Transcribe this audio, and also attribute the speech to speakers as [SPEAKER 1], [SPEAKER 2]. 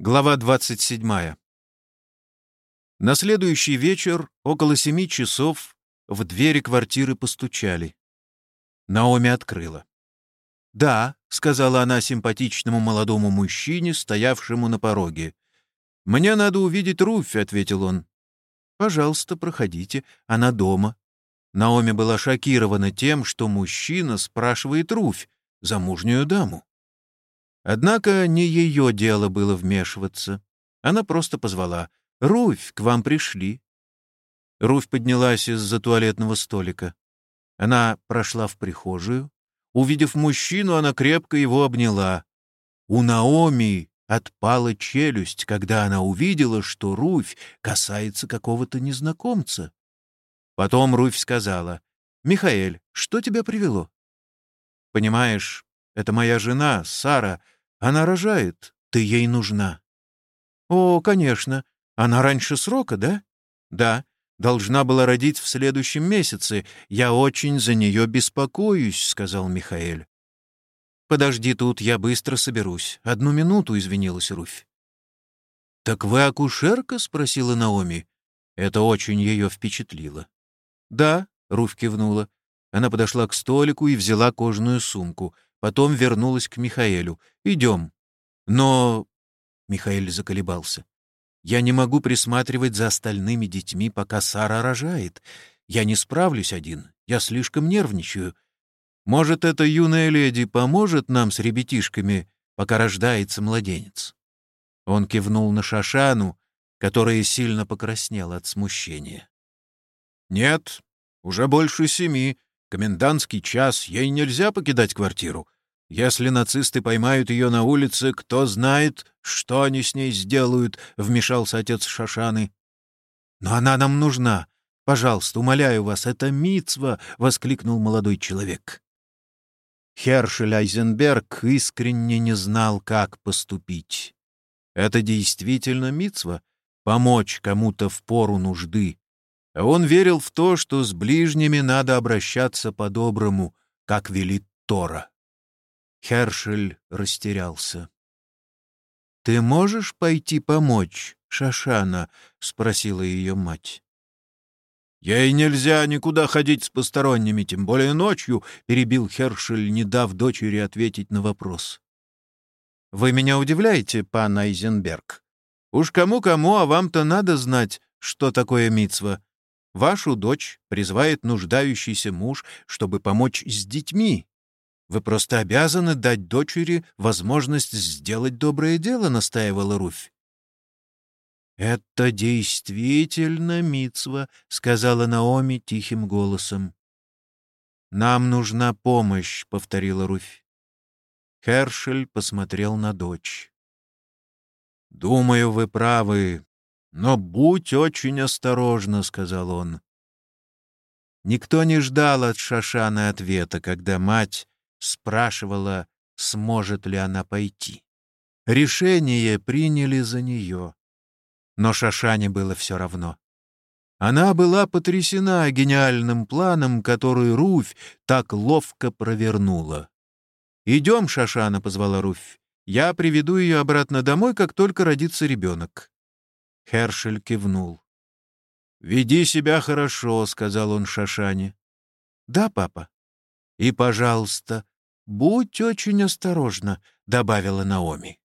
[SPEAKER 1] Глава 27. На следующий вечер, около семи часов, в двери квартиры постучали. Наоми открыла. «Да», — сказала она симпатичному молодому мужчине, стоявшему на пороге. «Мне надо увидеть Руфь», — ответил он. «Пожалуйста, проходите, она дома». Наоми была шокирована тем, что мужчина спрашивает Руфь, замужнюю даму. Однако не ее дело было вмешиваться. Она просто позвала. «Руфь, к вам пришли». Руфь поднялась из-за туалетного столика. Она прошла в прихожую. Увидев мужчину, она крепко его обняла. У Наоми отпала челюсть, когда она увидела, что Руфь касается какого-то незнакомца. Потом Руфь сказала, «Михаэль, что тебя привело?» «Понимаешь, это моя жена, Сара, она рожает, ты ей нужна». «О, конечно. Она раньше срока, да?» «Да. Должна была родить в следующем месяце. Я очень за нее беспокоюсь», — сказал Михаэль. «Подожди тут, я быстро соберусь. Одну минуту», — извинилась Руфь. «Так вы акушерка?» — спросила Наоми. Это очень ее впечатлило. «Да», — Руфь кивнула. Она подошла к столику и взяла кожаную сумку. Потом вернулась к Михаэлю. «Идем». «Но...» — Михаэль заколебался. «Я не могу присматривать за остальными детьми, пока Сара рожает. Я не справлюсь один. Я слишком нервничаю. Может, эта юная леди поможет нам с ребятишками, пока рождается младенец?» Он кивнул на Шашану, которая сильно покраснела от смущения. «Нет, уже больше семи. Комендантский час. Ей нельзя покидать квартиру. Если нацисты поймают ее на улице, кто знает, что они с ней сделают, — вмешался отец Шашаны. Но она нам нужна. Пожалуйста, умоляю вас, это Мицва, воскликнул молодой человек. Хершель Айзенберг искренне не знал, как поступить. Это действительно Мицва — помочь кому-то в пору нужды. Он верил в то, что с ближними надо обращаться по-доброму, как велит Тора. Хершель растерялся. «Ты можешь пойти помочь, Шашана?» — спросила ее мать. «Ей нельзя никуда ходить с посторонними, тем более ночью», — перебил Хершель, не дав дочери ответить на вопрос. «Вы меня удивляете, пан Айзенберг. Уж кому-кому, а вам-то надо знать, что такое мицва. Вашу дочь призывает нуждающийся муж, чтобы помочь с детьми, вы просто обязаны дать дочери возможность сделать доброе дело», — настаивала Руфь. «Это действительно Мицва», — сказала Наоми тихим голосом. «Нам нужна помощь», — повторила Руфь. Хершель посмотрел на дочь. «Думаю, вы правы, но будь очень осторожна», — сказал он. Никто не ждал от Шашана ответа, когда мать спрашивала, сможет ли она пойти. Решение приняли за нее. Но Шашане было все равно. Она была потрясена гениальным планом, который Руфь так ловко провернула. «Идем, Шашана», — позвала Руфь. «Я приведу ее обратно домой, как только родится ребенок». Хершель кивнул. «Веди себя хорошо», — сказал он Шашане. «Да, папа». «И, пожалуйста, «Будь очень осторожна», — добавила Наоми.